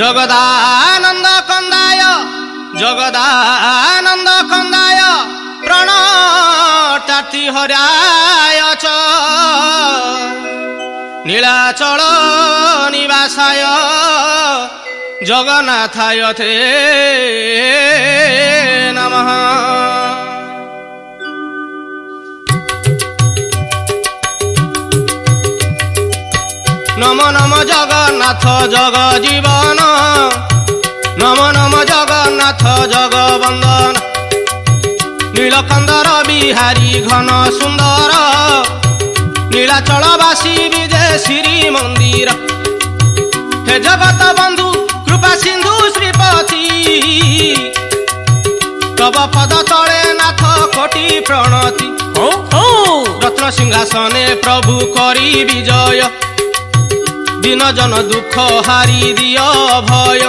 জগদানন্দ কন্দায় জগদানন্দ কন্দায় প্রণটাতি হরায়চ নীলাচল নিবাসায় জগন্নাথায় থে নমঃ ନମ ନମ ଜଗନ୍ନାଥ ଜଗ ଜୀବନ ନମ ନମ ଜଗନ୍ନାଥ ଜଗ ବନ୍ଦନ ନୀଳକନ୍ଦର ବିହାରୀ ଘନ ସୁନ୍ଦର ନୀଳାଚଳବାସୀ ବିଜେ ଶ୍ରୀ ମନ୍ଦିର ହେ ଜଗତ ବନ୍ଧୁ କୃପା ସିନ୍ଧୁ ଶ୍ରୀପତି ତବ ପଦ ତଳେ ନାଥ କୋଟି ପ୍ରଣତି ରତ୍ନ ସିଂହାସନେ ପ୍ରଭୁ କରି ବିଜୟ ଦିନ ଜନ ଦୁଃଖ ହାରି ଦିଅ ଭୟ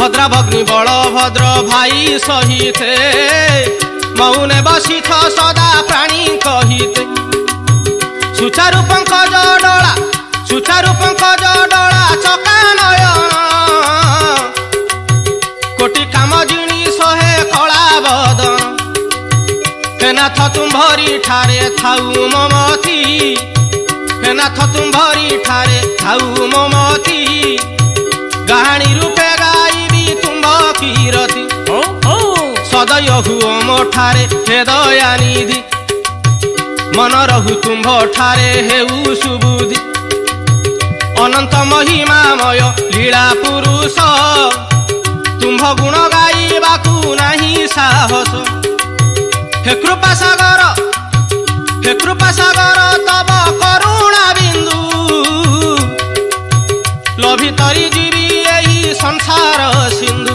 ଭଦ୍ରା ଭଗ୍ନୀ ବଳଭଦ୍ର ଭାଇ ସହିତେ ମୌନେ ବସିଥ ସଦା ପ୍ରାଣୀ କହିତେ ସୁଚାରୁପଙ୍କ ଜଡ଼ଳା ସୁଚାରୁପଙ୍କ ଜଡ଼ଳା ଚକା ନୟନ କୋଟି କାମ ଜିଣି ସହେ କଳା ବଦନ କେନାଥ ତୁମ୍ଭରି ଠାରେ ଥାଉ ମମତୀ ଭଜନନାଥ ତୁମ୍ଭରି ଠାରେ ଥାଉ ମମତି କାହାଣୀ ରୂପେ ଗାଇବି ତୁମ୍ଭ କିରତି ସଦୟ ହୁଅ ମୋ ଠାରେ ହେ ଦୟାନିଧି ମନ ରହୁ ତୁମ୍ଭ ଠାରେ ହେଉ ସୁବୁଧି ଅନନ୍ତ ମହିମାମୟ ଲୀଳା ପୁରୁଷ ତୁମ୍ଭ ଗୁଣ ଗାଇବାକୁ ନାହିଁ ସାହସ ହେ କୃପା ସାଗର ହେ କୃପା ସାଗର ତ ଅନ୍ତରି ଯିବି ଏହି ସଂସାର ସିନ୍ଧୁ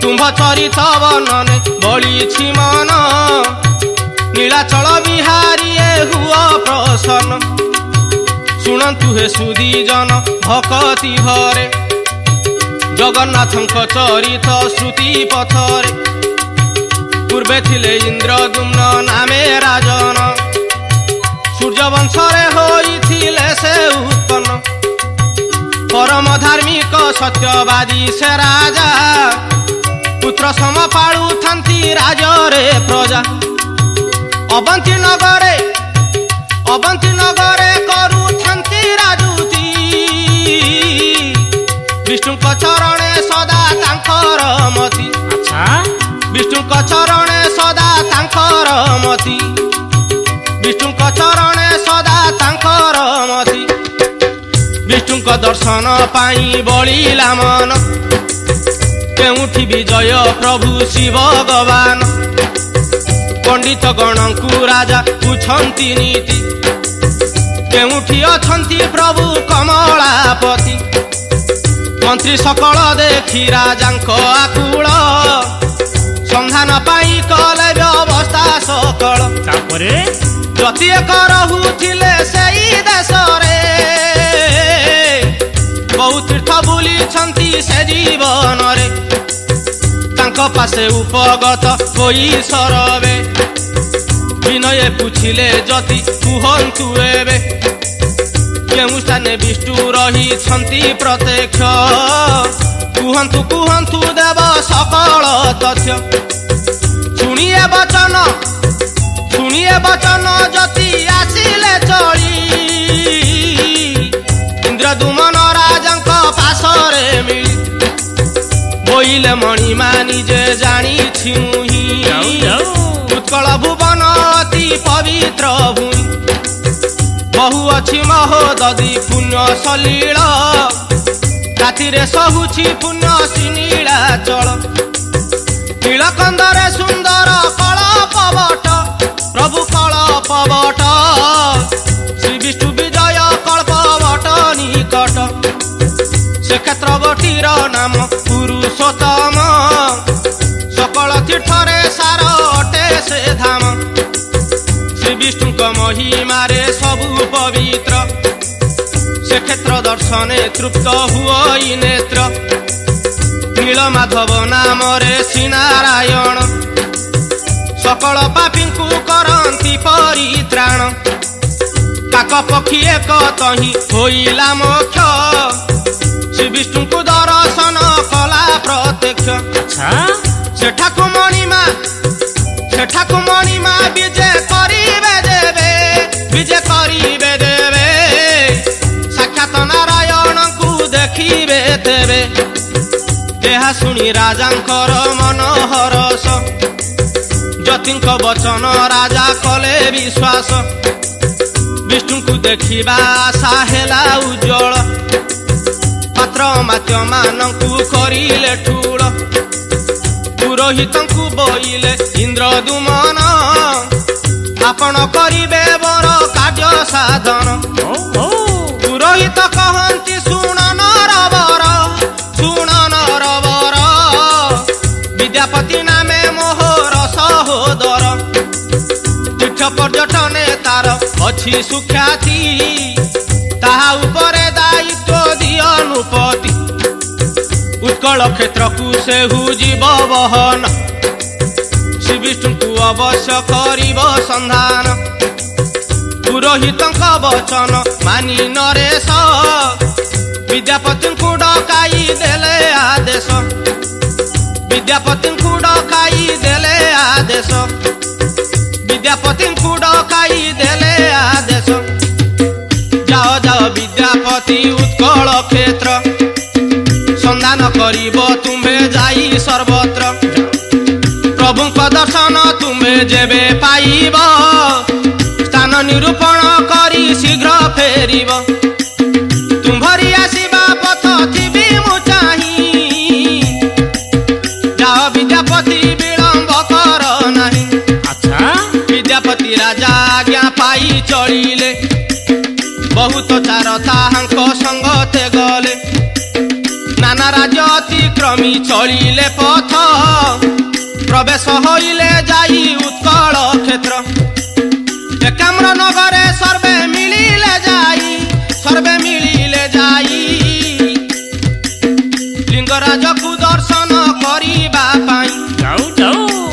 ତୁମ୍ଭ ଚରିତ ବନରେ ବଳିଛି ମନ ନୀଳାଚଳ ବିହାରୀ ଏ ହୁଅ ପ୍ରସନ୍ନ ଶୁଣନ୍ତୁ ହେ ସୁଦି ଜଗନ୍ନାଥଙ୍କ ଚରିତ ଶ୍ରୁତି ପଥରେ ପୂର୍ବେ ଥିଲେ ଇନ୍ଦ୍ର ନାମେ ରାଜନ ସୂର୍ଯ୍ୟବଂଶରେ ହୋଇଥିଲେ ସେ ଉତ୍ପନ୍ନ ପରମ ଧାର୍ମିକ ସତ୍ୟବାଦୀ ସେ ରାଜା ପୁତ୍ର ସମ ପାଳୁଥାନ୍ତି ରାଜରେ ପ୍ରଜା ଅବନ୍ତୀ ନଗରେ ଅବନ୍ତୀ ନଗରେ କରୁଥାନ୍ତି ରାଜୁତି ବିଷ୍ଣୁଙ୍କ ଚରଣେ ସଦା ତାଙ୍କର ମତି ବିଷ୍ଣୁଙ୍କ ଚରଣେ ସଦା ତାଙ୍କର ମତି ବିଷ୍ଣୁଙ୍କ ଚରଣେ ସଦା ତାଙ୍କର ମତି ବିଷ୍ଣୁଙ୍କ ଦର୍ଶନ ପାଇଁ ବଳିଲା ମନ କେଉଁଠି ବିଜୟ ପ୍ରଭୁ ଶିବ ଭଗବାନ ପଣ୍ଡିତ ଗଣଙ୍କୁ ରାଜା ପୁଛନ୍ତି ନୀତି କେଉଁଠି ଅଛନ୍ତି ପ୍ରଭୁ କମଳାପତି ମନ୍ତ୍ରୀ ସକଳ ଦେଖି ରାଜାଙ୍କ ଆକୁଳ ସନ୍ଧାନ ପାଇଁ କଲେ ବ୍ୟବସ୍ଥା ସକଳ ତାପରେ ଯଦି ଏକ ରହୁଛି সে জীবনরে তাঙ্ক পাশে উপগত হই সরবে বিনয়ে পুছিলে যদি কুহন্তু এবে কেউ স্থানে বিষ্ণু রহিছন্তি প্রত্যক্ষ কুহন্তু কুহন্তু দেব সকল তথ্য শুনিয়ে বচন শুনিয়ে বচন যদি আসিলে চলি ইন্দ্রদুমনরা ପାଶରେ ମିଳିଥିଲେ ବୋଇଲେ ମଣିମା ନିଜେ ଜାଣିଛି ମୁହିଁ ଉତ୍କଳ ଭୁବନ ଅତି ପବିତ୍ର ଭୂଇଁ ବହୁ ଅଛି ମହୋଦଧି ପୁଣ୍ୟ ସଲିଳ ରାତିରେ ସହୁଛି ପୁଣ୍ୟ ସିନିଳା ଚଳ ନୀଳକନ୍ଦରେ ସୁନ୍ଦର କଳ ପବଟ ପ୍ରଭୁ କଳ ପବଟ କ୍ଷେତ୍ର ଗୋଟିର ନାମ ପୁରୁଷୋତ୍ତମ ସକଳ ତୀର୍ଥରେ ସାର ଅଟେ ସେ ଧାମ ଶ୍ରୀ ବିଷ୍ଣୁଙ୍କ ମହିମାରେ ସବୁ ପବିତ୍ର ସେ କ୍ଷେତ୍ର ଦର୍ଶନେ ତୃପ୍ତ ହୁଅ ନେତ୍ର ନୀଳମାଧବ ନାମରେ ଶ୍ରୀ ନାରାୟଣ ସକଳ ପାପୀଙ୍କୁ କରନ୍ତି ପରିତ୍ରାଣ কাক পক্ষী এক তহি হইলা মোক্ষ শ্রী বিষ্ণুকু দর্শন কলা প্রত্যক্ষ আচ্ছা। সেঠাকু মণিমা সেঠাকু মণিমা বিজে করিবে দেবে বিজে করিবে দেবে সাক্ষাৎ নারায়ণকু দেখিবে দেবে ଏହା শুনি রাজাঙ্কর মনোহরস যতিঙ্ক বচন রাজা কলে বিশ্বাস ବିଷ୍ଣୁଙ୍କୁ ଦେଖିବା ଆଶା ହେଲା ଉଜ୍ଜଳ ପାତ୍ର ମାଚ୍ୟ ମାନଙ୍କୁ କରିଲେ ଠୁଳ ପୁରୋହିତଙ୍କୁ ବୋଇଲେ ଇନ୍ଦ୍ର ଦୁମନ ଆପଣ କରିବେ ବର କାର୍ଯ୍ୟ ସାଧନ ଅଛି ସୁଖ୍ୟାତି ତାହା ଉପରେ ଦାୟିତ୍ୱ ଦିଅ ନୃପତି ଉତ୍କଳ କ୍ଷେତ୍ରକୁ ସେ ହୁଜିବ ବହନ ଶ୍ରୀବିଷ୍ଣୁଙ୍କୁ ଅବଶ୍ୟ କରିବ ସନ୍ଧାନ ପୁରୋହିତଙ୍କ ବଚନ ମାନି ନରେଶ ବିଦ୍ୟାପତିଙ୍କୁ ଡକାଇ ଦେଲେ ଆଦେଶ ବିଦ୍ୟାପତିଙ୍କୁ ଡକାଇ ଦେଲେ ଆଦେଶ ବିଦ୍ୟାପତିଙ୍କୁ ଡକାଇ ଦେ ଅତି ଉତ୍କଳ କ୍ଷେତ୍ର ସନ୍ଧାନ କରିବ ତୁମ୍ଭେ ଯାଇ ସର୍ବତ୍ର ପ୍ରଭୁଙ୍କ ଦର୍ଶନ ତୁମେ ଯେବେ ପାଇବ ସ୍ଥାନ ନିରୂପଣ କରି ଶୀଘ୍ର ଫେରିବ ତୁମ୍ଭରି ଆସିବା ପଥ ଥିବି ମୁଁ ଚାହିଁ ଯାଅ ବିଦ୍ୟାପତି ବିଳମ୍ବ କର ନାହିଁ ବିଦ୍ୟାପତି ରାଜା ଆଜ୍ଞା ପାଇ ଚଳିଲେ ତାହାଙ୍କ ସଙ୍ଗତେ ଗଲେ নানা রাজ অতিক্রমী চলিলে পথ প্রবেশ হইলে যাই উৎকল ক্ষেত্র একাম্র নগরে সর্বে মিলিলে যাই সর্বে মিলিলে যাই লিঙ্গরাজକୁ ଦର୍ଶନ କରିବା ପାଇଁ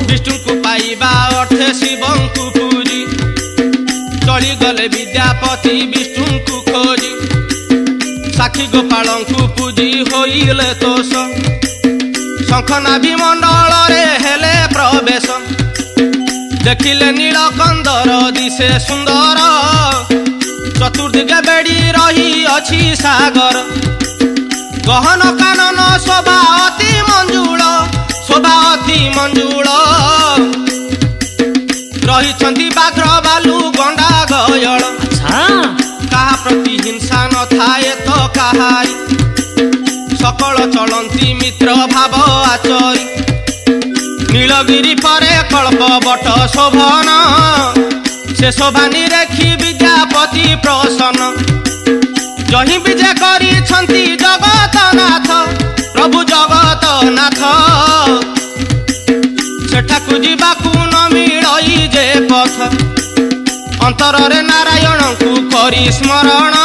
ବିଷ୍ଣୁଙ୍କୁ ପାଇବା ଅର୍ଥେ ଶିବଙ୍କୁ ପୁରୀ ଚଳିଗଲେ ବିଦ୍ୟାପତି ବିଷ୍ଣୁଙ୍କୁ ଖୋଜି साखी गोपालको बुद्धि होइले तसो शंखनाभी मण्डळ रे हेले प्रवेश देखिले नीलकण्ठर दिसै सुन्दर चतुर्दिग बेडी रही अछि सागर गहन कानन शोभा अति मंजुळ शोभा अति मंजुळ रही छथि बाग्रबालु गंडा गयल କାହା ପ୍ରତି ହିଂସା ନଥାଏ ତ କାହାରି ସକଳ ଚଳନ୍ତି ମିତ୍ର ଭାବ ଆଚରି ନୀଳଗିରି ପରେ କଳ୍ପ ବଟ ଶୋଭନ ସେ ଶୋଭାନି ରେଖି ବିଦ୍ୟାପତି ପ୍ରସନ୍ନ ଜହିଁ ବିଜେ କରିଛନ୍ତି ଜଗତନାଥ ପ୍ରଭୁ ଜଗତନାଥ ସେଠାକୁ ଯିବାକୁ ନ ମିଳଇ ଯେ ପଥ ଅନ୍ତରରେ ନାରାୟଣଙ୍କୁ କରି ସ୍ମରଣ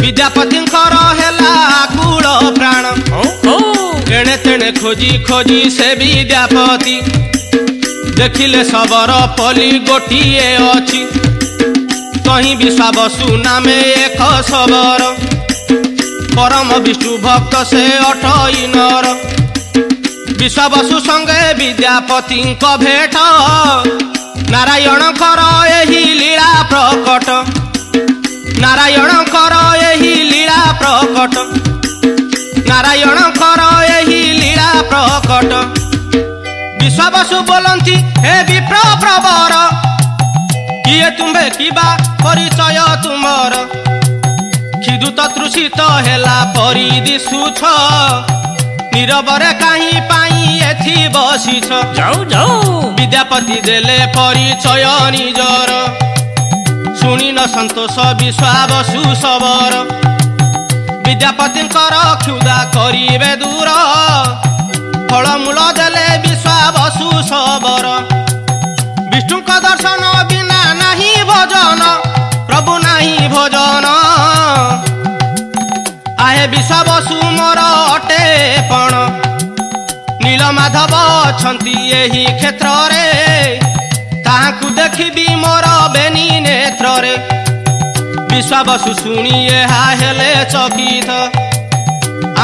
ବିଦ୍ୟାପତିଙ୍କର ହେଲା କୂଳ ପ୍ରାଣ ଏଣେ ତେଣେ ଖୋଜି ଖୋଜି ସେ ବିଦ୍ୟାପତି ଦେଖିଲେ ଶବର ପଲି ଗୋଟିଏ ଅଛି କହିବି ସାବସୁ ନାମେ ଏକ ଶବର ପରମ ବିଷ୍ଣୁ ଭକ୍ତ ସେ ଅଠଇ ନର ବିଶ୍ୱବସୁ ସଙ୍ଗେ ବିଦ୍ୟାପତିଙ୍କ ଭେଟ ନାରାୟଣଙ୍କର ଏହି ଲୀଳା ପ୍ରକଟ ନାରାୟଣଙ୍କର ଏହି ଲୀଳା ପ୍ରକଟ ନାରାୟଣଙ୍କର ଏହି ଲୀଳା ପ୍ରକଟ ବିଶ୍ୱାବସୁ ବୋଲନ୍ତି ହେ ବିପ୍ର ପ୍ରବର କିଏ ତୁମ୍ଭେ କିବା ପରିଚୟ ତୁମର କ୍ଷିଦୁତ ତୃଷିତ ହେଲା ପରି ଦିଶୁଛ निर बरे काही पाई एथि बसी छ जो जो देले परिचय चयनी जर सुनी न संत श विश्वाब शुश बर बिद्यापति करिबे दूर फलमूल मुला देले विश्वाब शुश ଚାହେ ବିଶ୍ୱବସୁ ମୋର ଅଟେ ପଣ ନୀଳମାଧବ ଅଛନ୍ତି ଏହି କ୍ଷେତ୍ରରେ ତାହାକୁ ଦେଖିବି ମୋର ବେନି ନେତ୍ରରେ ବିଶ୍ୱବସୁ ଶୁଣି ଏହା ହେଲେ ଚକିତ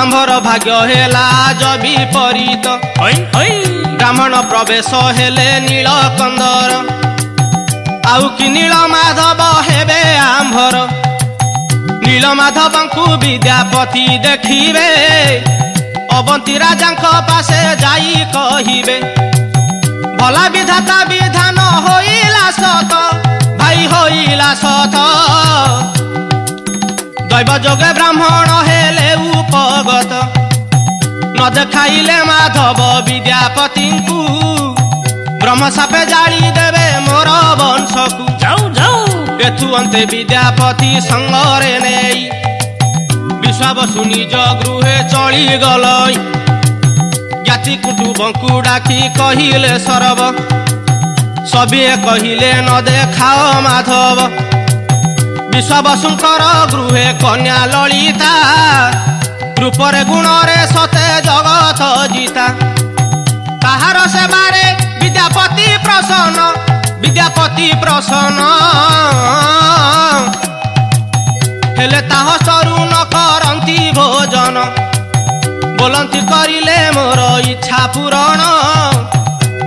ଆମ୍ଭର ଭାଗ୍ୟ ହେଲା ଆଜ ବିପରୀତ ବ୍ରାହ୍ମଣ ପ୍ରବେଶ ହେଲେ ନୀଳ କନ୍ଦର ଆଉ କି ନୀଳମାଧବ ହେବେ ଆମ୍ଭର ନୀଳମାଧବଙ୍କୁ ବିଦ୍ୟାପତି ଦେଖିବେ ଅବନ୍ତୀ ରାଜାଙ୍କ ପାଶେ ଯାଇ କହିବେ ଭଲା ବିଧାତା ବିଧାନ ହୋଇଲା ସତ ଭାଇ ହୋଇଲା ସତ ଦୈବ ଯୋଗେ ବ୍ରାହ୍ମଣ ହେଲେ ଉପଗତ ନ ଦେଖାଇଲେ ମାଧବ ବିଦ୍ୟାପତିଙ୍କୁ ବ୍ରହ୍ମସାପେ ଜାଳି ଦେବେ ମୋର ବଂଶକୁ ଯାଉ বেথুয়ন্তে বিদ্যাপতি সঙ্গরে নেই বিশ্বাবসু নিজ গৃহে চলিগল জ্ঞাতি কুটুম্বঙ্কু ডাকি কহিলে সরব সবিয়ে কহিলে ন দেখাও মাধব বিশ্বাবসুঙ্কর গৃহে কন্যা ললিতা রূপরে গুণরে সতে জগত জিতা তাহার সেবারে বিদ্যাপতি প্রসন্ন ବିଦ୍ୟାପତି ପ୍ରସନ୍ନ ହେଲେ ତାହ ସରୁ ନ କରନ୍ତି ଭୋଜନ ବୋଲନ୍ତି କରିଲେ ମୋର ଇଚ୍ଛା ପୂରଣ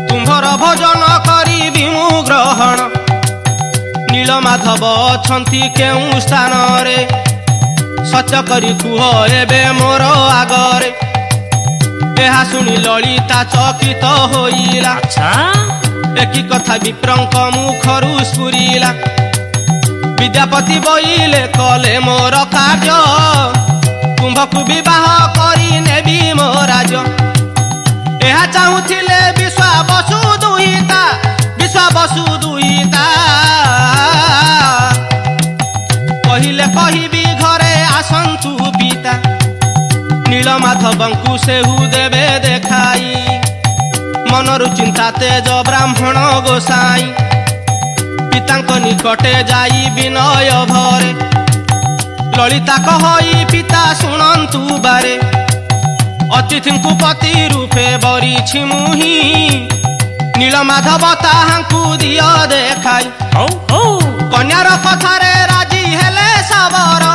ତୁମ୍ଭର ଭୋଜନ କରିବି ମୁଁ ଗ୍ରହଣ ନୀଳମାଧବ ଅଛନ୍ତି କେଉଁ ସ୍ଥାନରେ ସଚ କରି କୁହ ଏବେ ମୋର ଆଗରେ ଏହା ଶୁଣି ଲଳିତା ଚକିତ ହୋଇଲା ଆଚ୍ଛା একি কথা বিপ্রঙ্ক মুখরু স্ফুরিলা বিদ্যাপতি বইলে কলে মোর কার্য কুম্ভকু বিবাহ করি নেবি মো রাজ এহা চাহুথিলে বিশ্বা বসু দুইতা বিশ্বা বসু দুইতা কহিলে কহিবি ঘরে আসন্তু পিতা নীলমাধবঙ্কু সেহু দেবে দেখাই ମନରୁ ଚିନ୍ତା ତେଜ ବ୍ରାହ୍ମଣ ଗୋସାଇ ପିତାଙ୍କ ନିକଟେ ଯାଇ ବିନୟ ଭରେ ଲଳିତା କହି ପିତା ଶୁଣନ୍ତୁ ବାରେ ଅତିଥିଙ୍କୁ ପତି ରୂପେ ବରିଛି ମୁଁ ହିଁ ନୀଳମାଧବ ତାହାଙ୍କୁ ଦିଅ ଦେଖାଇ କନ୍ୟାର କଥାରେ ରାଜି ହେଲେ ସବର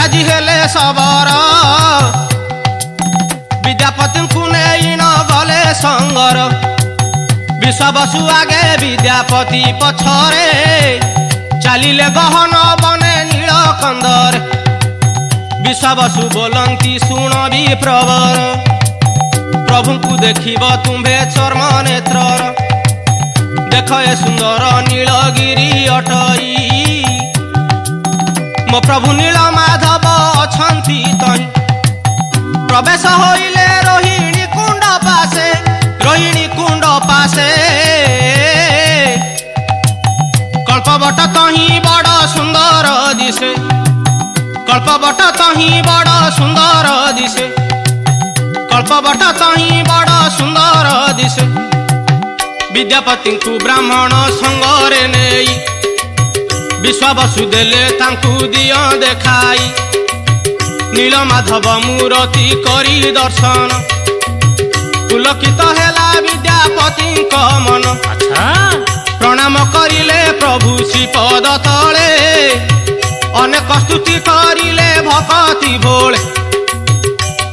ରାଜି ହେଲେ ସବର বিদ্যাপতি কুনে ইন গলে সঙ্গর বিষবসু আগে বিদ্যাপতি পছরে চালিলে গহন বনে নীলকন্দর বিষবসু বলন্তি শুণ বি প্রবর প্রভুঙ্কু দেখিব তুম্ভে চর্ম নেত্রর দেখ এ সুন্দর নীলগিরি অটই ମୋ ପ୍ରଭୁ ନୀଳ ମାଧବ ଅଛନ୍ତି ତନୀ প্রবেশ হইলে রোহিণী কুণ্ড পাশে রোহিণী কুণ্ড পাশে কল্পবট তহি বড় সুন্দর দিশে কল্পবট তহি বড় সুন্দর দিশে কল্পবট তহি বড় সুন্দর দিশে ବିଦ୍ୟାପତିଙ୍କୁ ବ୍ରାହ୍ମଣ ସଙ୍ଗରେ ନେଇ ବିଶ୍ୱାବସୁ ଦେଲେ ତାଙ୍କୁ ଦିଅ ଦେଖାଇ ନୀଳମାଧବ ମୂରତି କରି ଦର୍ଶନ ପୁଲକିତ ହେଲା ବିଦ୍ୟାପତିଙ୍କ ମନ ପ୍ରଣାମ କରିଲେ ପ୍ରଭୁ ଶ୍ରୀପଦ ତଳେ ଅନେକ ସ୍ତୁତି କରିଲେ ଭକତି ଭୋଳେ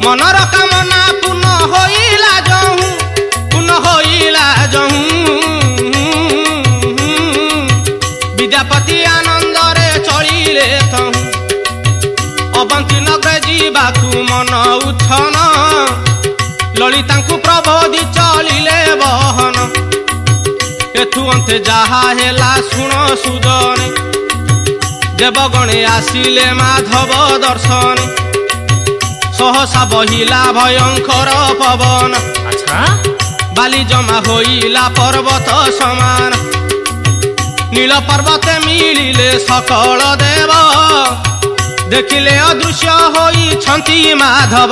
ମନର କାମନା ପୂର୍ଣ୍ଣ ହୋଇଲା ଯହୁଁ ପୂର୍ଣ୍ଣ ହୋଇଲା ଯହୁଁ ବିଦ୍ୟାପତି ଆନନ୍ଦରେ ଚଳିଲେ ତହୁଁ ଅବନ୍ତିନ ଦେବାକୁ ମନ ଉଚ୍ଛନ ଲଳିତାଙ୍କୁ ପ୍ରବୋଧି ଚଳିଲେ ବହନ ଏଥୁ ଅନ୍ତେ ଯାହା ହେଲା ଶୁଣ ସୁଦନେ ଦେବଗଣେ ଆସିଲେ ମାଧବ ଦର୍ଶନ ସହସା ବହିଲା ଭୟଙ୍କର ପବନ ବାଲି ଜମା ହୋଇଲା ପର୍ବତ ସମାନ ନୀଳ ପର୍ବତ ମିଳିଲେ ସକଳ ଦେବ ଦେଖିଲେ ଅଦୃଶ୍ୟ ହୋଇଛନ୍ତି ମାଧବ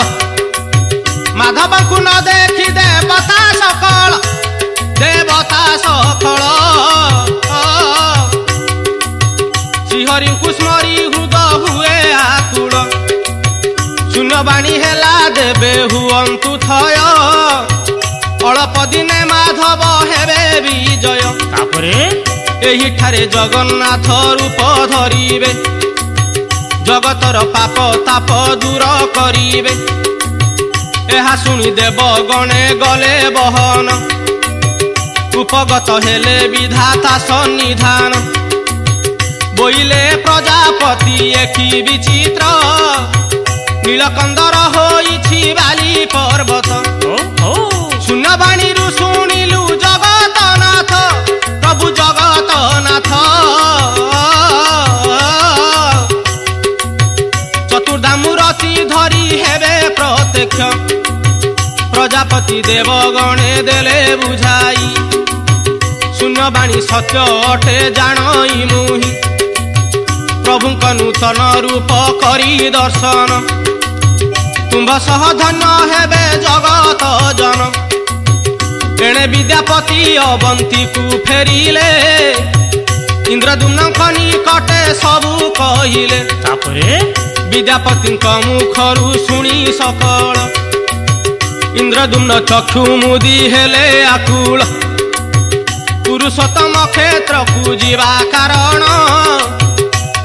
ମାଧବଙ୍କୁ ନ ଦେଖି ଦେବତା ସକଳ ଦେବତା ସକଳ ଶ୍ରୀହରିଙ୍କୁ ସ୍ମରି ହୃଦ ହୁଏ ଆକୁଳ ଶୂନ୍ୟବାଣୀ ହେଲା ଦେବେ ହୁଅନ୍ତୁ ଥୟ ଅଳପ ଦିନେ ମାଧବ ହେବେ ବିଜୟ ତାପରେ ଏହିଠାରେ ଜଗନ୍ନାଥ ରୂପ ଧରିବେ জগতর পাপ তাপ দূর করিবে ଏହା ଶୁଣି ଦେବ ଗଣେ ଗଲେ ବହନ ଉପଗତ ହେଲେ ବିଧାତା ସନ୍ନିଧାନ ବୋଇଲେ ପ୍ରଜାପତି ଏଠି ବିଚିତ୍ର ନୀଳକନ୍ଦର ହୋଇଛି ବାଲି ପର୍ବତ ଶୂନ୍ୟବାଣୀ জাতি দেব গণে দেলে বুঝাই শূন্য বাণী সত্য অটে জাণই মুহি প্রভুঙ্ক নূতন রূপ করি দর্শন তুম্ভ সহ ধন্য হেবে জগত জন ଏଣେ ବିଦ୍ୟାପତି ଅବନ୍ତୀକୁ ଫେରିଲେ ଇନ୍ଦ୍ରଦୁମ୍ନଙ୍କ ନିକଟେ ସବୁ କହିଲେ ତାପରେ ବିଦ୍ୟାପତିଙ୍କ ମୁଖରୁ ଶୁଣି ସକଳ इन्द्रदुमन चक्षु मुदि आकुल पुरुषोत्तम क्षेत्र जा कारण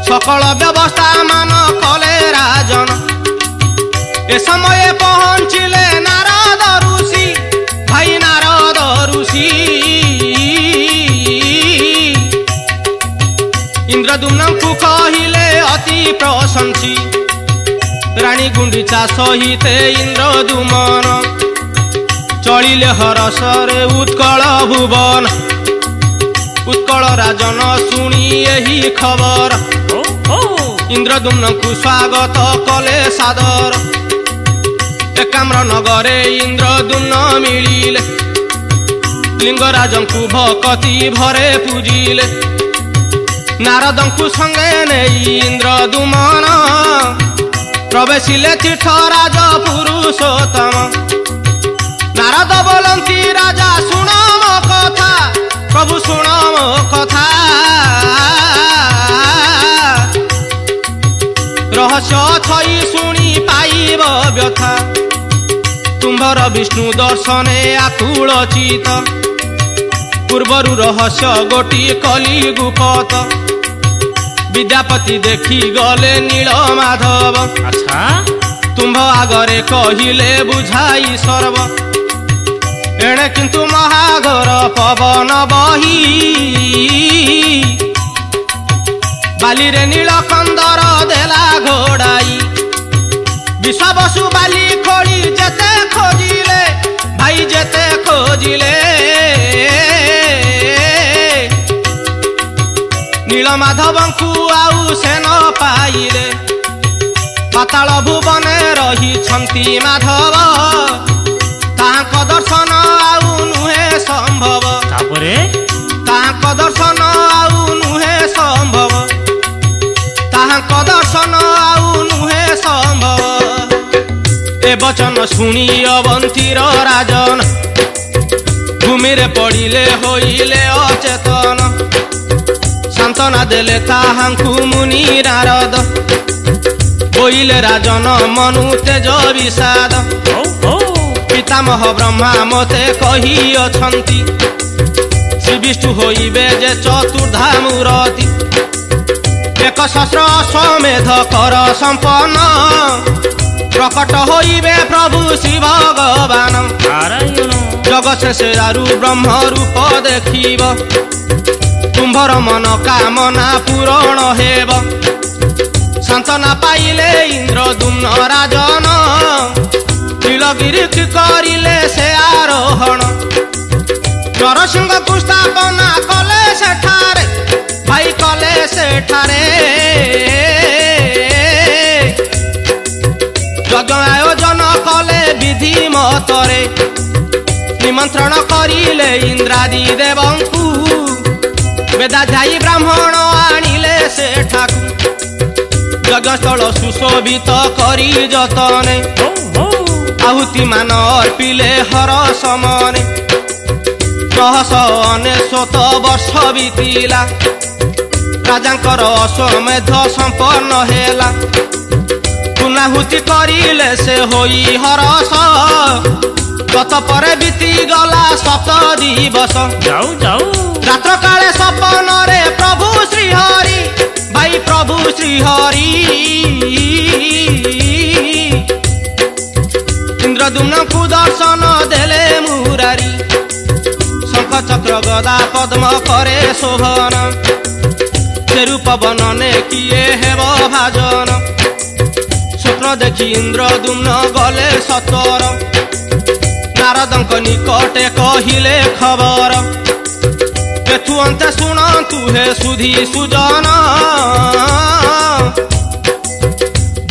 सकल व्यवस्था मन कले राजन ए समय पहुँच नारद ऋषि भाइ नारद ऋषि इन्द्रदुमन कहिले अति प्रशंसी राणी गुन्डी चासे इन्द्रदुमन चलिले हरसरे उत्कल भुवन उत्कल राजन सुनि यही खबर हो हो इन्द्रदुमन कु स्वागत कले सादर टेकमरा नगरे इन्द्रदुमन मिलिले लिंगराजंकु भकति भरे पुजिले नारदंकु संगे नै इन्द्रदुमन प्रवेसिले छिठो राजपुरुषोत्तम राजा बोलन्ति राजा सुन म कथा प्रभु सुन म कथा रहस्य छै सुनि पाइब व्यथा तुम्भर विष्णु दर्शने आकुल चित पूर्वरु रहस्य गोटि कली गुपत विद्यापति देखि गले नील माधव तुम्भ आगरे कहिले बुझाइ सर्व ଏଣେ କିନ୍ତୁ ମହାଘର ପବନ ବହି ବାଲିରେ ନୀଳ କନ୍ଦର ଦେଲା ଘୋଡ଼ାଇ ବିଷବସୁ ବାଲି ଖୋଳି ଯେତେ ଖୋଜିଲେ ଭାଇ ଯେତେ ଖୋଜିଲେ ନୀଳମାଧବଙ୍କୁ ଆଉ ସେ ନ ପାଇଲେ ପାତାଳ ଭୁବନେ ରହିଛନ୍ତି ମାଧବ ତାଙ୍କ ଦର୍ଶନ ଆଉ ନୁହେଁ ସମ୍ଭବ ତାପରେ ତାଙ୍କ ଦର୍ଶନ ଆଉ ନୁହେଁ ସମ୍ଭବ ତାହାଙ୍କ ଦର୍ଶନ ଆଉ ନୁହେଁ ସମ୍ଭବ ଏ ବଚନ ଶୁଣି ଅବନ୍ତିର ରାଜନ ଭୂମିରେ ପଡ଼ିଲେ ହୋଇଲେ ଅଚେତନ ସାନ୍ତନା ଦେଲେ ତାହାଙ୍କୁ ମୁନି ନାରଦ ହୋଇଲେ ରାଜନ ମନୁ ତେଜ ବିଷାଦ পিতামহ ব্রহ্মা মতে কহিଅছন্তি শ্রীবিষ্ণু হইবে যে চতুর্ধা মূরতি এক সহস্র অশ্বমেধ কর সম্পন্ন প্রকট হইবে প্রভু শিব ভগবান জগৎ শেষে আরু ব্রহ্ম রূপ দেখিব কুম্ভর মন কামনা পূরণ হেব সান্তনা পাইলে ইন্দ্র দুম্ন রাজন ତିଳବିରିକ କରିଲେ ସେ ଆରୋହଣ ନରସିଂହକୁ ସ୍ଥାପନା କଲେ ସେଠାରେ ଭାଇ କଲେ ସେଠାରେ ଯଜ୍ଞ ଆୟୋଜନ କଲେ ବିଧି ମତରେ ନିମନ୍ତ୍ରଣ କରିଲେ ଇନ୍ଦ୍ରାଦି ଦେବଙ୍କୁ ବେଦାଧ୍ୟାୟୀ ବ୍ରାହ୍ମଣ ଆଣିଲେ ସେଠାକୁ ଯଜ୍ଞସ୍ଥଳ ସୁଶୋଭିତ କରି ଯତନେ আহুতি মান অর্পিলে হর সমনে শহশ অনেশত বর্ষ বিতিলা রাজাঙ্কর অশ্বমেধ সম্পন্ন হেলা পুনাহুতি করিলে সে হই হরস গত পরে বিতি গলা সপ্ত দিবস যাও যাও রাত্র কালে সপনরে প্রভু শ্রীহরি ভাই প্রভু শ্রীহরি ଚନ୍ଦ୍ରଦୁମ୍ନଙ୍କୁ ଦର୍ଶନ ଦେଲେ ମୁରାରୀ ଶଙ୍ଖ ଚକ୍ର ଗଦା ପଦ୍ମ କରେ ଶୋଭନ ଫେରୁ ପବନ ନେ କିଏ ହେବ ଭାଜନ ସ୍ୱପ୍ନ ଦେଖି ଇନ୍ଦ୍ରଦୁମ୍ନ ଗଲେ ସତର ନାରଦଙ୍କ ନିକଟେ କହିଲେ ଖବର ଏଥୁ ଅନ୍ତେ ଶୁଣନ୍ତୁ ହେ ସୁଧି ସୁଜନ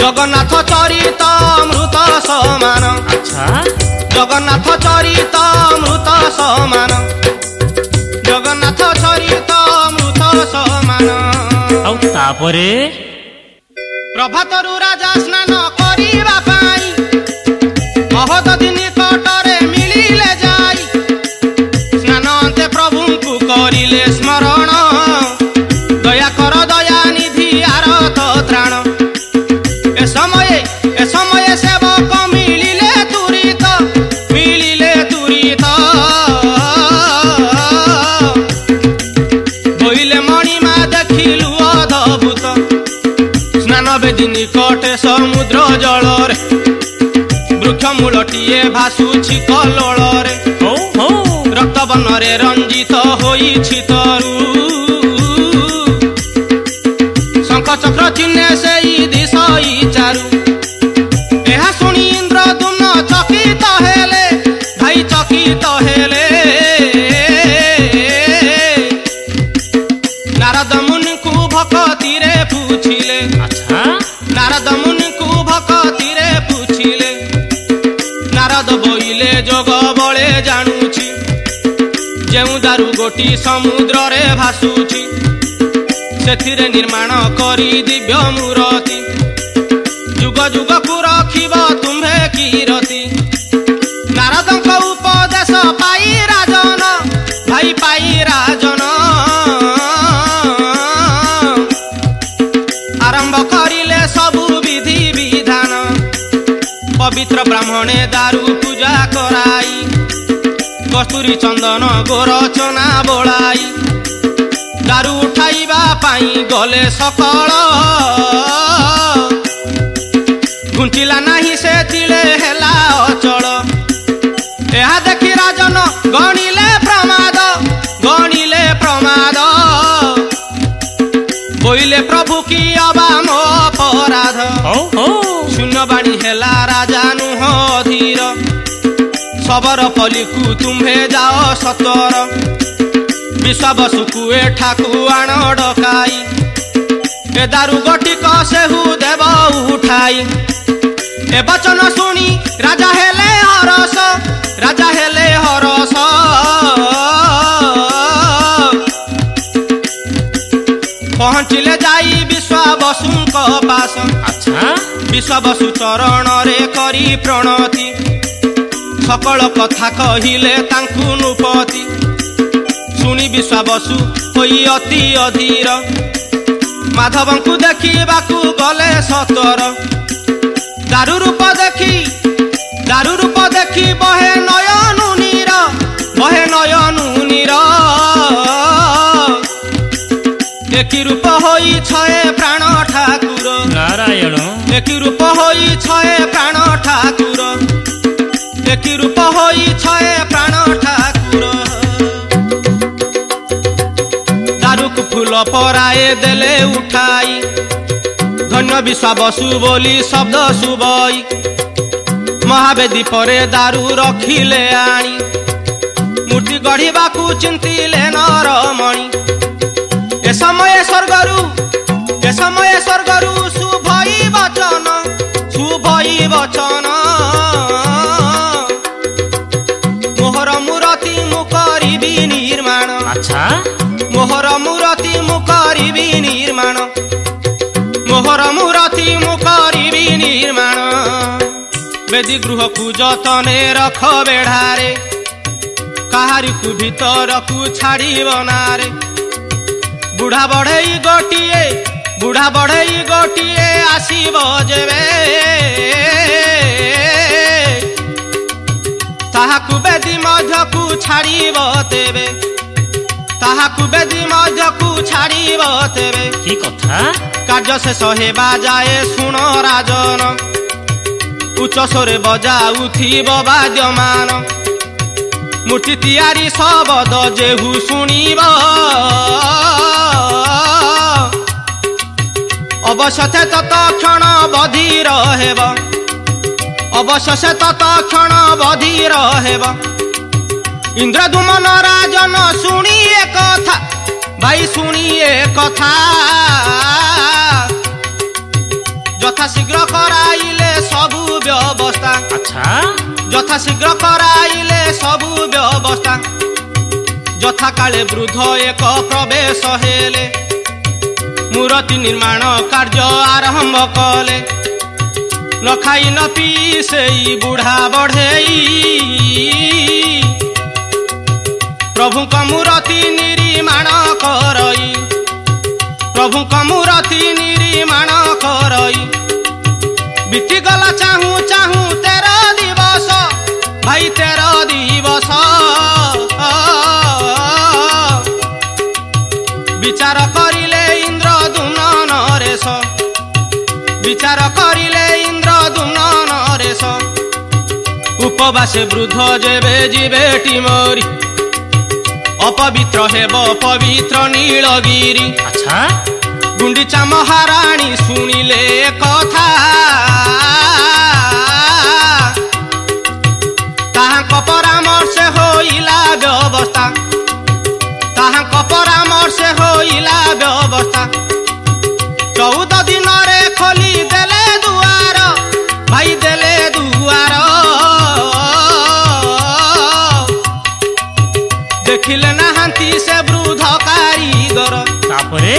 ଜଗନ୍ନାଥ ଚରିତ ଅମୃତ ସମାନ ଜଗନ୍ନାଥ ଚରିତ ଅମୃତ ସମାନ ଜଗନ୍ନାଥ ଚରିତ ଅମୃତ ସମାନ ଆଉ ତାପରେ ପ୍ରଭାତରୁ ରାଜା ସ୍ନାନ ବେଦୀ ନିକଟେ ସମୁଦ୍ର ଜଳରେ ବୃକ୍ଷ ମୂଳଟିଏ ଭାସୁଛି କଲୋଳରେ ରକ୍ତବନରେ ରଞ୍ଜିତ ହୋଇଛି ତରୁ ଶଙ୍ଖ ଚକ୍ର ଚିହ୍ନେ ସେଇ ଦିଶ ଚାରୁ ଏହା ଶୁଣି ଇନ୍ଦ୍ର ଦୁନ ଚକିତ ଯୋଗ ବଳେ ଜାଣୁଛି ଯେଉଁ ଦାରୁ ଗୋଟି ସମୁଦ୍ରରେ ଭାସୁଛି ସେଥିରେ ନିର୍ମାଣ କରି ଦିବ୍ୟ ମୂରତି ଯୁଗ ଯୁଗ ପୁର পবিত্র ব্রাহ্মণে দারু পূজা করাই কস্তুরী চন্দন গোরচনা বলাই দারু উঠাইবা পাই গলে সকল ঘুঞ্চিলা ନାହିଁ ସେଥିରେ ହେଲା ଅଚଳ ଏହା ଦେଖି ରାଜନ ଗଣିଲେ ପ୍ରମାଦ ଗଣିଲେ ପ୍ରମାଦ କହିଲେ ପ୍ରଭୁ କି ଅବା ମୋ ଅପରାଧ सुनवाणी हेला राजा नुह धीर सबर पलिकु तुम्हे जाओ सतर विश्वसुकु एठाकु आण डकाई ए दारू गटिक सेहु देव उठाई ए वचन सुनी राजा हेले हरस राजा हेले हरस पहुंचिले ବିଶ୍ୱବସୁ ଚରଣରେ କରି ପ୍ରଣତି ସକଳ କଥା କହିଲେ ତାଙ୍କୁ ନୃପତି ଶୁଣି ବିଶ୍ୱବସୁ ହୋଇ ଅତି ଅଧୀର ମାଧବଙ୍କୁ ଦେଖିବାକୁ ଗଲେ ସତର ଦାରୁ ରୂପ ଦେଖି ଦାରୁ ରୂପ ଦେଖି ବହେ एक रूप होइ छए प्राण ठाकुर नारायण एक रूप होइ छए प्राण ठाकुर एक रूप होइ छए प्राण ठाकुर दारुक फूल पराए देले उठाई धन्य विश्वा बसु बोली शब्द सुबई महावेदी परे दारू रखिले आणी मूर्ति गढ़ चिंतिले नरमणी ए समय ବଚନ ମୋହର ମୁରତି ମୁଁ କରିବି ନିର୍ମାଣ ଆଚ୍ଛା ମୋହର ମୁରତି ମୁଁ କରିବି ନିର୍ମାଣ ମୋହର ମୁରତି ମୁଁ କରିବି ନିର୍ମାଣ ବେଦି ଗୃହକୁ ଯତ୍ନେ ରଖ ବେଢ଼ାରେ କାହାରିକୁ ଭିତରକୁ ଛାଡ଼ିବ ନାରେ ବୁଢ଼ା ବଢ଼େଇ ଗୋଟିଏ ବୁଢ଼ା ବଢ଼େଇ ଗୋଟିଏ ଆସିବ ଯେବେ ତାହାକୁ ବେଦି ମଧ୍ୟକୁ ଛାଡ଼ିବ ତେବେ ତାହାକୁ ବେଦି ମଧ୍ୟକୁ ଛାଡ଼ିବ ତେବେ କି କଥା କାର୍ଯ୍ୟ ଶେଷ ହେବା ଯାଏ ଶୁଣ ରାଜନ ଉଚ୍ଚ ସ୍ୱରେ ବଜାଉଥିବ ବାଦ୍ୟମାନ ମୂର୍ତ୍ତି ତିଆରି ଶବଦ ଯେହୁ ଶୁଣିବ ଅବଶ୍ୟ ତତ୍କ୍ଷଣ ବଧିର ହେବ ଅବଶେଷ ତତ୍କ୍ଷଣ ବଧିର ହେବ ଇନ୍ଦ୍ରଦୁମନ ରାଜନ ଶୁଣି ଏ କଥା ଭାଇ ଶୁଣି ଏ କଥା ଯଥାଶୀଘ୍ର କରାଇଲେ ସବୁ ବ୍ୟବସ୍ଥା ଆଚ୍ଛା ଯଥାଶୀଘ୍ର କରାଇଲେ ସବୁ ବ୍ୟବସ୍ଥା ଯଥାକାଳେ ବୃଦ୍ଧ ଏକ ପ୍ରବେଶ ହେଲେ ମୂର୍ତ୍ତି ନିର୍ମାଣ କାର୍ଯ୍ୟ ଆରମ୍ଭ କଲେ ନ ଖାଇ ନ ପିଇ ସେଇ ବୁଢ଼ା ବଢ଼େଇ ପ୍ରଭୁଙ୍କ ମୂରତି ନିରିମାଣ କରଇ ପ୍ରଭୁଙ୍କ ମୁଁ উপবাসে বৃদ্ধ যেবে যিবেটি মরি অপবিত্র হেব পবিত্র নীলগিরি আচ্ছা গুণ্ডিচা মহারাণী শুনিলে কথা তাহাঙ্ক পরামর্শে হইলা ব্যবস্থা তাহাঙ্ক পরামর্শে হইলা ব্যবস্থা চৌদ ଦେଖିଲେ ନାହାନ୍ତି ସେ ବୃଦ୍ଧ କାରିଗର ତାପରେ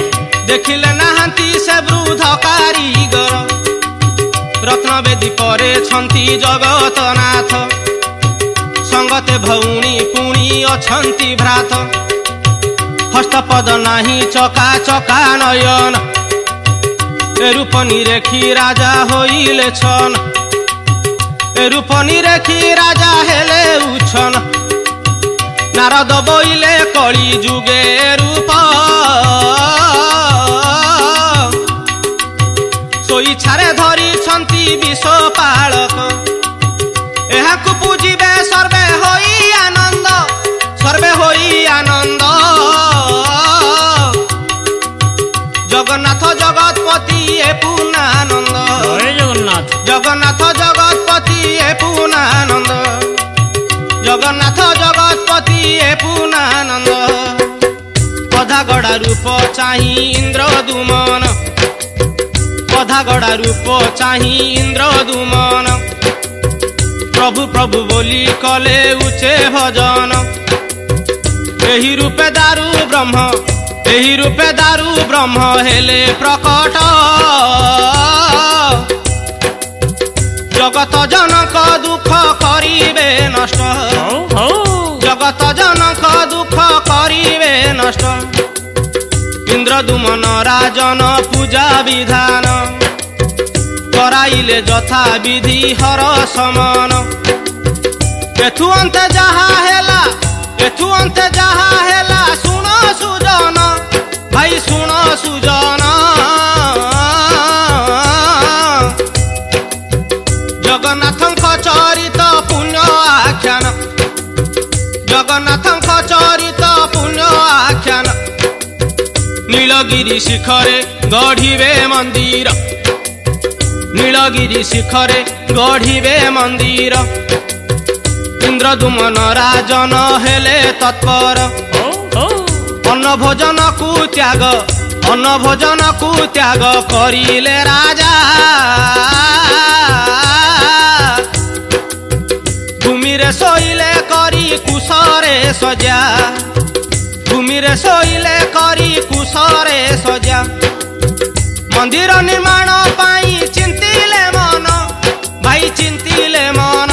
ଦେଖିଲେ ନାହାନ୍ତି ସେ ବୃଦ୍ଧ କାରିଗର ରତ୍ନବେଦୀ ପରେ ଛନ୍ତି ଜଗତନାଥ ସଙ୍ଗତେ ଭଉଣୀ ପୁଣି ଅଛନ୍ତି ଭ୍ରାତ ହସ୍ତପଦ ନାହିଁ ଚକା ଚକା ନୟନ ଏ ରୂପ ନିରେଖି ରାଜା ହୋଇଲେ ଛନ ଏ ରୂପ ନିରେଖି ରାଜା ହେଲେ ଉଛନ নারদ বইলে কলি যুগে রূপ শৈছারে ধরিছন্তি বিশ্বপালক ଏହାକୁ ବୁଝିବେ ସର୍ବେ ହୋଇ ଆନନ୍ଦ ସର୍ବେ ହୋଇ ଆନନ୍ଦ ଜଗନ୍ନାଥ ଜଗତପତି ଏ ପୂର୍ଣ୍ଣାନନ୍ଦ ଜଗନ୍ନାଥ ଜଗନ୍ନାଥ ଜଗତପତି ଏ ପୂର୍ଣ୍ଣାନନ୍ଦ ଜଗନ୍ନାଥ ଜଗତପତି ପୁନାନନ୍ଦ ପଧାଗଡ଼ା ରୂପ ଚାହିଁ ଇନ୍ଦ୍ର ଦୁମନ ପଧାଗଡ଼ା ରୂପ ଚାହିଁ ଇନ୍ଦ୍ର ଦୁମନ ପ୍ରଭୁ ପ୍ରଭୁ ବୋଲି କଲେ ଉଚ୍ଚେ ଭଜନ ଏହି ରୂପେ ଦାରୁ ବ୍ରହ୍ମ ଏହି ରୂପେ ଦାରୁ ବ୍ରହ୍ମ ହେଲେ ପ୍ରକଟ ଜଗତ ଜନକ ଦୁଃଖ କରିବେ ନଷ୍ଟ ହଉ ହଉ ಜಗತ ಜನಕ ದುಃಖ ಕರಿವೆ ನಷ್ಟ ଇନ୍ଦ୍ରଦୁମନ ରାଜନ ପୂଜା ବିଧାନ କରାଇଲେ ଯଥା ବିଧି ହର ସମନ ଏଥୁ ଅନ୍ତେ ଯାହା ହେଲା ଏଥୁ ଅନ୍ତେ ଯାହା ହେଲା ଶୁଣ ସୁଜନ ଭାଇ ଶୁଣ ସୁଜନ নীলগিরি শিখরে গড়িবে মন্দির নীলগিরি শিখরে গড়িবে মন্দির ইন্দ্রদুমন রাজন হেলে তৎপর ଅନ୍ନଭୋଜନକୁ ତ୍ୟାଗ ଅନ୍ନଭୋଜନକୁ ତ୍ୟାଗ କରିଲେ ରାଜା ଭୂମିରେ ଶୋଇଲେ କରି କୁଶରେ ସଜା ଭୂମିରେ ଶୋଇଲେ କରି କୁଶରେ ସଜା ମନ୍ଦିର ନିର୍ମାଣ ପାଇଁ ଚିନ୍ତିଲେ ମନ ଭାଇ ଚିନ୍ତିଲେ ମନ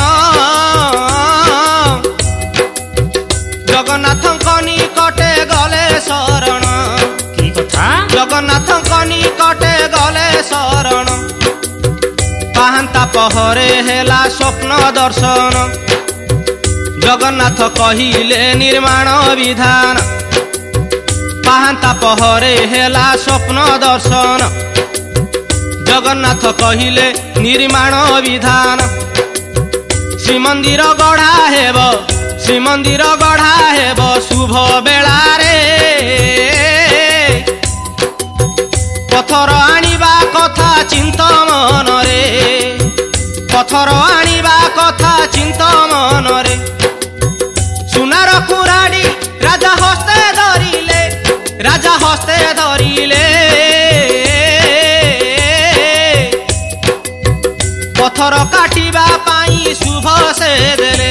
ଜଗନ୍ନାଥଙ୍କ ନିକଟେ ଗଲେ ଶରଣ ଜଗନ୍ନାଥଙ୍କ ନିକଟେ ଗଲେ ଶରଣ ପାହାନ୍ତା ପହରେ ହେଲା ସ୍ୱପ୍ନ ଦର୍ଶନ ଜଗନ୍ନାଥ କହିଲେ ନିର୍ମାଣ ବିଧାନ ପାହାନ୍ତା ପହରେ ହେଲା ସ୍ୱପ୍ନ ଦର୍ଶନ ଜଗନ୍ନାଥ କହିଲେ ନିର୍ମାଣ ବିଧାନ ଶ୍ରୀମନ୍ଦିର ଗଢ଼ା ହେବ ଶ୍ରୀମନ୍ଦିର ଗଢ଼ା ହେବ ଶୁଭ ବେଳାରେ ପଥର ଆଣିବା କଥା ଚିନ୍ତମନରେ ପଥର ଆଣିବା କଥା ଚିନ୍ତମନରେ ପଥର କାଟିବା ପାଇଁ ଶୁଭ ସେ ଦେଲେ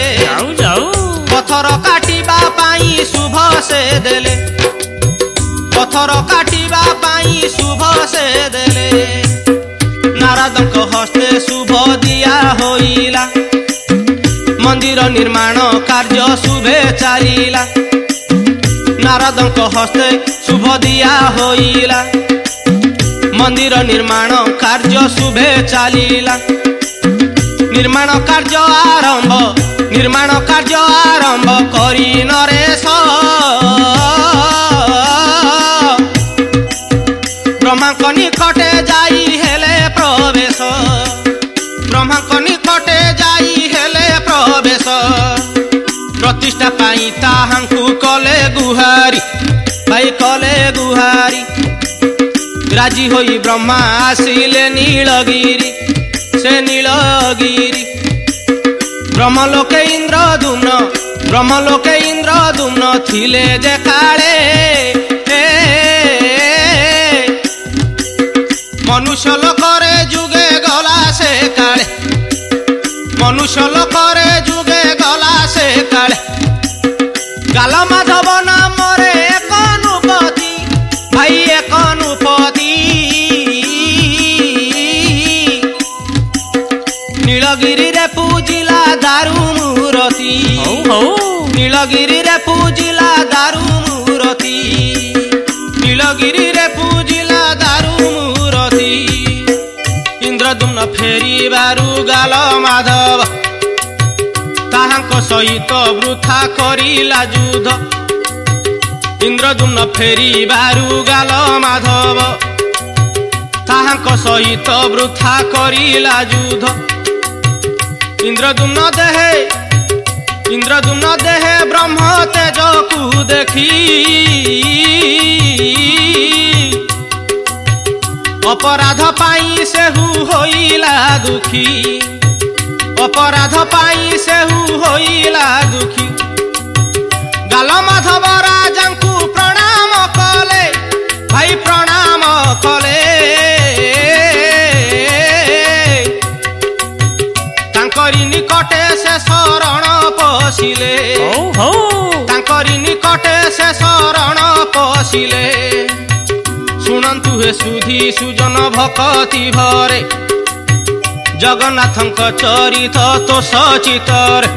ପଥର କାଟିବା ପାଇଁ ଶୁଭ ସେ ଦେଲେ ପଥର କାଟିବା ପାଇଁ ଶୁଭ ସେ ଦେଲେ ନାରଦଙ୍କ ହସ୍ତେ ଶୁଭ ଦିଆ ହୋଇଲା ମନ୍ଦିର ନିର୍ମାଣ କାର୍ଯ୍ୟ ଶୁଭେ ଚାଲିଲା ନାରଦଙ୍କ ହସ୍ତେ ଶୁଭ ଦିଆ ହୋଇଲା ମନ୍ଦିର ନିର୍ମାଣ କାର୍ଯ୍ୟ ଶୁଭେ ଚାଲିଲା ନିର୍ମାଣ କାର୍ଯ୍ୟ ଆରମ୍ଭ ନିର୍ମାଣ କାର୍ଯ୍ୟ ଆରମ୍ଭ କରି ନରେଶ ବ୍ରହ୍ମାଙ୍କ ନିକଟେ ଯାଇ ହେଲେ ପ୍ରବେଶ ବ୍ରହ୍ମାଙ୍କ ନିକଟେ ଯାଇ ହେଲେ ପ୍ରବେଶ ପ୍ରତିଷ୍ଠା ପାଇଁ ତାହାଙ୍କୁ କଲେ ଗୁହାରୀ ଭାଇ କଲେ ଗୁହାରୀ ରାଜି ହୋଇ ବ୍ରହ୍ମା ଆସିଲେ ନୀଳଗିରି ସେ ନୀଳଗିରି ব্রহ্মলোকে ইন্দ্র ইন্দ্রদুম্ন ব্রহ্মলোকে ইন্দ্র ইন্দ্রদুম্ন থিলে যে কালে মনুষ্য লোকরে যুগে গলা সে কালে মনুষ্য লোকরে যুগে গলা সে কালে গাল মাধব নামরে এক উপদি ভাই এখন উপদি নীলগিরিরে পু ଦାରୁ ମୁରତି ନୀଳଗିରିରେ ପୂଜିଲା ଦାରୁ ମୁରତି ନୀଳଗିରିରେ ପୂଜିଲା ଦାରୁ ମୁରତି ଇନ୍ଦ୍ରଦୁମ୍ନ ଫେରିବାରୁ ଗାଲ ମାଧବ ତାହାଙ୍କ ସହିତ ବୃଥା କରିଲା ଯୁଧ ଇନ୍ଦ୍ରଦୁମ୍ନ ଫେରିବାରୁ ଗାଲ ମାଧବ ତାହାଙ୍କ ସହିତ ବୃଥା କରିଲା ଯୁଧ ইন্দ্রদুম্ন দেহে ইন্দ্রদুম্ন দেহে ব্রহ্ম তেজকু দেখি অপরাধ পাই সেহু হইলা দুঃখী অপরাধ পাই সেহু হইলা দুঃখী গাল মাধব রাজাঙ্কু প্রণাম কলে ভাই প্রণাম কলে ଶରଣ ପଶିଲେ ତାଙ୍କରି ନିକଟେ ସେ ଶରଣ ପଶିଲେ ଶୁଣନ୍ତୁ ହେ ସୁଧି ସୁଜନ ଭକତି ଭରେ ଜଗନ୍ନାଥଙ୍କ ଚରିତ ତୋ ସଚିତରେ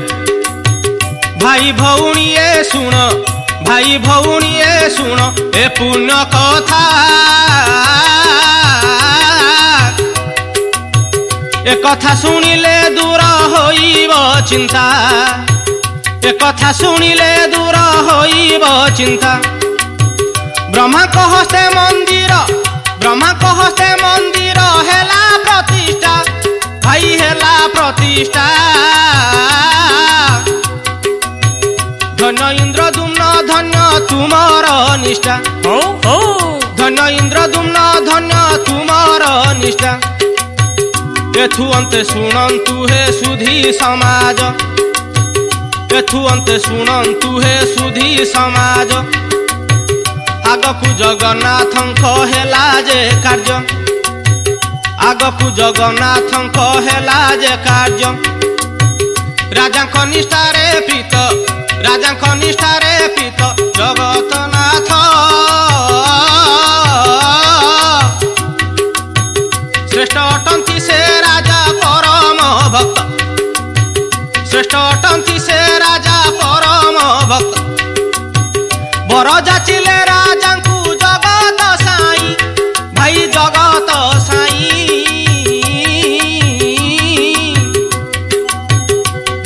ଭାଇ ଭଉଣୀ ଏ ଶୁଣ ଭାଇ ଭଉଣୀ ଏ ଶୁଣ ଏ ପୁଣ୍ୟ କଥା ଏ କଥା ଶୁଣିଲେ ଦୂର ହୋଇବ ଚିନ୍ତା ଏ କଥା ଶୁଣିଲେ ଦୂର ହୋଇବ ଚିନ୍ତା ବ୍ରହ୍ମା କହ ସେ ମନ୍ଦିର ବ୍ରହ୍ମା କହ ସେ ମନ୍ଦିର ହେଲା ପ୍ରତିଷ୍ଠା ଭାଇ ହେଲା ପ୍ରତିଷ୍ଠା ଧନ୍ୟ ଇନ୍ଦ୍ର ଦୁମ୍ନ ଧନ୍ୟ ତୁମର ନିଷ୍ଠା ଧନ୍ୟ ଇନ୍ଦ୍ର ଦୁମ୍ନ ଧନ୍ୟ ତୁମର ନିଷ୍ଠା ଏଥୁ ଅନ୍ତେ ଶୁଣନ୍ତୁ ହେ ସୁଧି ସମାଜ ଏଥୁ ଅନ୍ତେ ଶୁଣନ୍ତୁ ହେ ସୁଧି ସମାଜ ଆଗକୁ ଜଗନ୍ନାଥଙ୍କ ହେଲା ଯେ କାର୍ଯ୍ୟ ଆଗକୁ ଜଗନ୍ନାଥଙ୍କ ହେଲା ଯେ କାର୍ଯ୍ୟ ରାଜାଙ୍କ ନିଷ୍ଠାରେ ପ୍ରୀତ ରାଜାଙ୍କ ନିଷ୍ଠାରେ ପ୍ରୀତ ଜଗତନାଥ श्रेष्ठ अटंती से राजा परम भक्त बर जाचिले राजा को जगत साई भाई जगत साई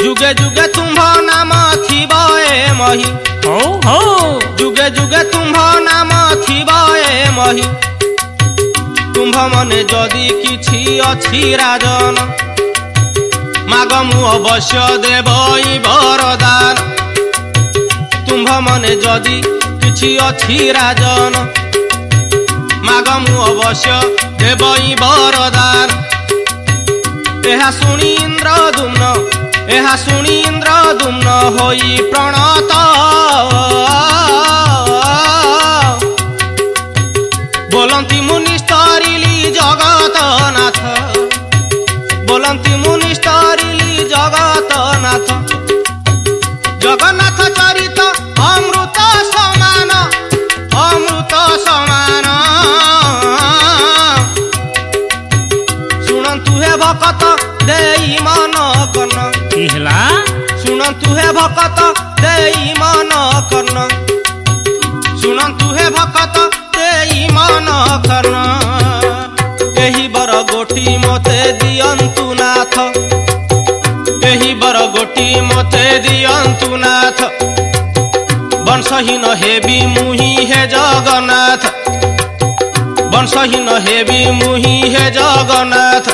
जुगे जुगे तुम्भ नाम थी मही जुगे जुगे तुम्भ नाम थी मही तुम्भ मने जदि किछि अछि राजन ମାଗ ମୁଁ ଅବଶ୍ୟ ଦେବ ବରଦାନ ତୁମ୍ଭ ମନେ ଯଦି କିଛି ଅଛି ରାଜନ ମାଗ ମୁଁ ଅବଶ୍ୟ ଦେବ ବରଦାନ ଏହା ଶୁଣି ଇନ୍ଦ୍ର ଦୁମ୍ନ ଏହା ଶୁଣି ଇନ୍ଦ୍ର ଦୁମ୍ନ ହୋଇ ପ୍ରଣତ देई मन कन की हला सुनंतु हे भकत देई मन कन सुनंतु हे भकत देई मन कन एही बर गोटी मते दियंतु नाथ एही बर गोटी मते दियंतु नाथ वंशहीन हेबी मुही हे जगन्नाथ वंशहीन हेबी मुही हे जगन्नाथ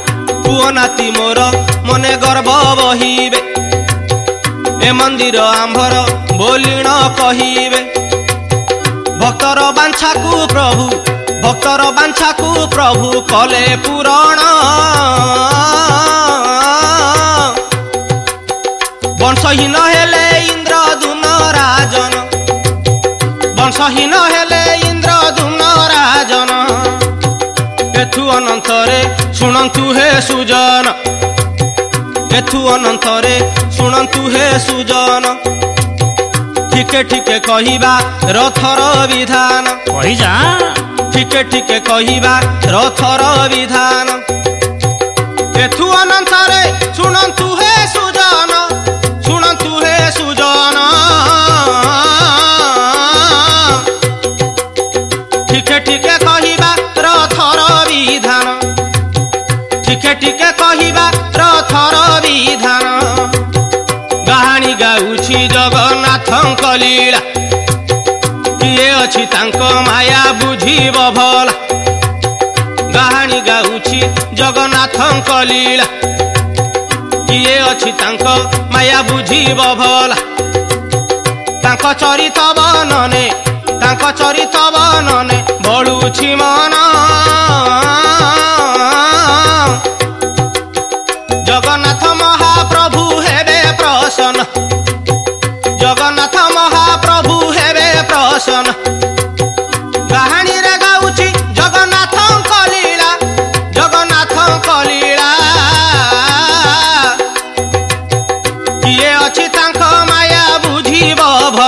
ପୁଅ ନାତି ମୋର ମନେ ଗର୍ବ ବହିବେ ଏ ମନ୍ଦିର ଆମ୍ଭର ବୋଲିଣ କହିବେ ଭକ୍ତର ବାଞ୍ଛାକୁ ପ୍ରଭୁ ଭକ୍ତର ବାଞ୍ଛାକୁ ପ୍ରଭୁ କଲେ ପୁରଣ ବଂଶହୀନ ହେଲେ ଇନ୍ଦ୍ର ଧୂନ ରାଜନ ବଂଶହୀନ ହେଲେ ଇନ୍ଦ୍ର ଧୂନ ରାଜନ ଅନନ୍ତରେ ଶୁଣନ୍ତୁ ହେ ସୁଜନ ଏଠୁ ଅନନ୍ତରେ ଶୁଣନ୍ତୁ ହେ ସୁଜନ ଠିକେ ଠିକେ କହିବା ରଥର ବିଧାନ କହିଯା ଠିକେ ଠିକେ କହିବା ରଥର ବିଧାନ ଏଠୁ ଅନନ୍ତରେ ଶୁଣନ୍ତୁ ହେ ଲୋକ ମାୟା ବୁଝିବ ଭଲ ଗାହାଣୀ ଗାଉଛି ଜଗନ୍ନାଥଙ୍କ ଲୀଳା କିଏ ଅଛି ତାଙ୍କ ମାୟା ବୁଝିବ ଭଲ ତାଙ୍କ ଚରିତ ବନନେ ତାଙ୍କ ଚରିତ ବନନେ ବଳୁଛି ମନ ଜଗନ୍ନାଥ ମହାପ୍ରଭୁ ହେବେ ପ୍ରସନ୍ନ ଜଗନ୍ନାଥ ମହାପ୍ରଭୁ ହେବେ ପ୍ରସନ୍ନ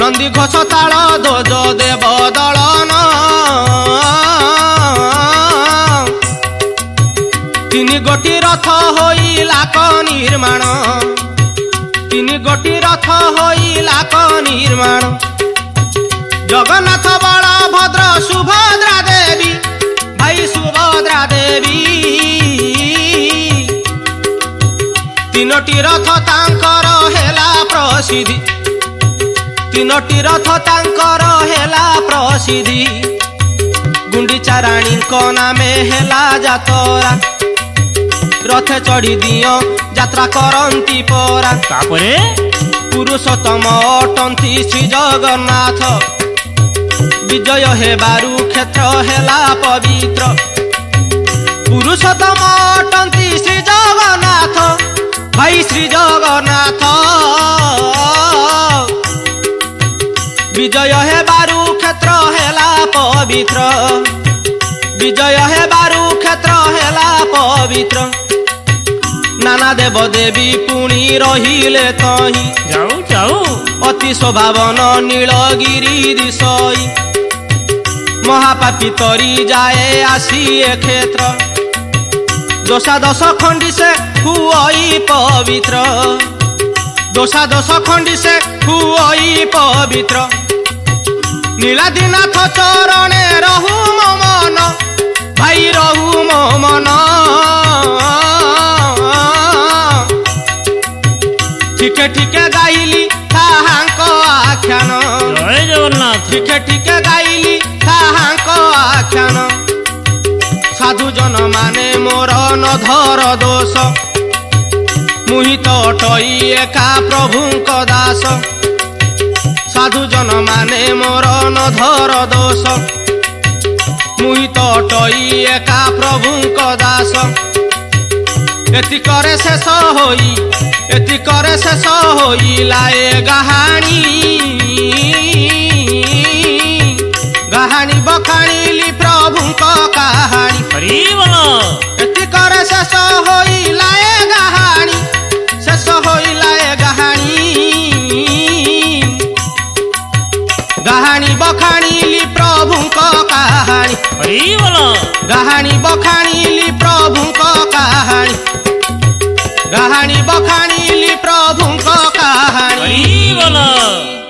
নন্দী ঘোষ তাল ধ্বজ দেব দলন তিনি গোটি রথ হইলাক নির্মাণ তিনি গোটি রথ হইলাক নির্মাণ জগন্নাথ বলভদ্র সুভদ্রা দেবী ভাই সুভদ্রা দেবী ତିନୋଟି ରଥ ତାଙ୍କର ହେଲା ପ୍ରସିଦ୍ଧି ତିନୋଟି ରଥ ତାଙ୍କର ହେଲା ପ୍ରସିଦ୍ଧି ଗୁଣ୍ଡିଚା ରାଣୀଙ୍କ ନାମେ ହେଲା ଯାତରା ରଥ ଚଢି ଦିଅ ଯାତ୍ରା କରନ୍ତି ପରା ତାପରେ ପୁରୁଷୋତ୍ତମ ଅଟନ୍ତି ଶ୍ରୀ ଜଗନ୍ନାଥ ବିଜୟ ହେବାରୁ କ୍ଷେତ୍ର ହେଲା ପବିତ୍ର ପୁରୁଷୋତ୍ତମ ଅଟନ୍ତି ଶ୍ରୀ ଜଗନ୍ନାଥ ଭାଇ ଶ୍ରୀ ଜଗନ୍ନାଥ ବିଜୟ ହେବାରୁ କ୍ଷେତ୍ର ହେଲା ପବିତ୍ର ବିଜୟ ହେବାରୁ କ୍ଷେତ୍ର ହେଲା ପବିତ୍ର নানা দেব দেবী পুনি রহিলে তহি যাও যাও অতি শোভাবন নীলগিরি দিশই মহাপাপী তরি যায় আসি এ ক্ষেত্র দোষাদশ খণ্ডি সে হুয়ই পবিত্র দোষাদশ খণ্ডি সে হুয়ই পবিত্র নীলাদিনাথ চরণে রহু মো মন ভাই রহু মো মন ঠিকে ঠিকে গাইলি তাহাঙ্ক আখ্যান জয় জগন্নাথ ঠিকে ঠিকে গাইলি তাহাঙ্ক আখ্যান সাধুজন মানে মোর নধর দোষ মুহিত অটই একা প্রভুଙ୍କ দাସ ସାଧୁ ଜନ ମାନେ ମୋର ନ ଧର ଦୋଷ ମୁଁ ତ ଟଇ ଏକା ପ୍ରଭୁଙ୍କ ଦାସ ଏତିକରେ ଶେଷ ହୋଇ ଏତିକରେ ଶେଷ ହୋଇଲା ଏ ଗାହାଣି ଗାହାଣୀ ବଖାଣିଲି ପ୍ରଭୁଙ୍କ କାହାଣୀ ହରିବ କାହାଣୀ ଡାହାଣୀ ବଖାଣିଲି ପ୍ରଭୁଙ୍କ କାହାଣୀ ଡାହାଣୀ ବଖାଣିଲି ପ୍ରଭୁଙ୍କ କାହାଣୀ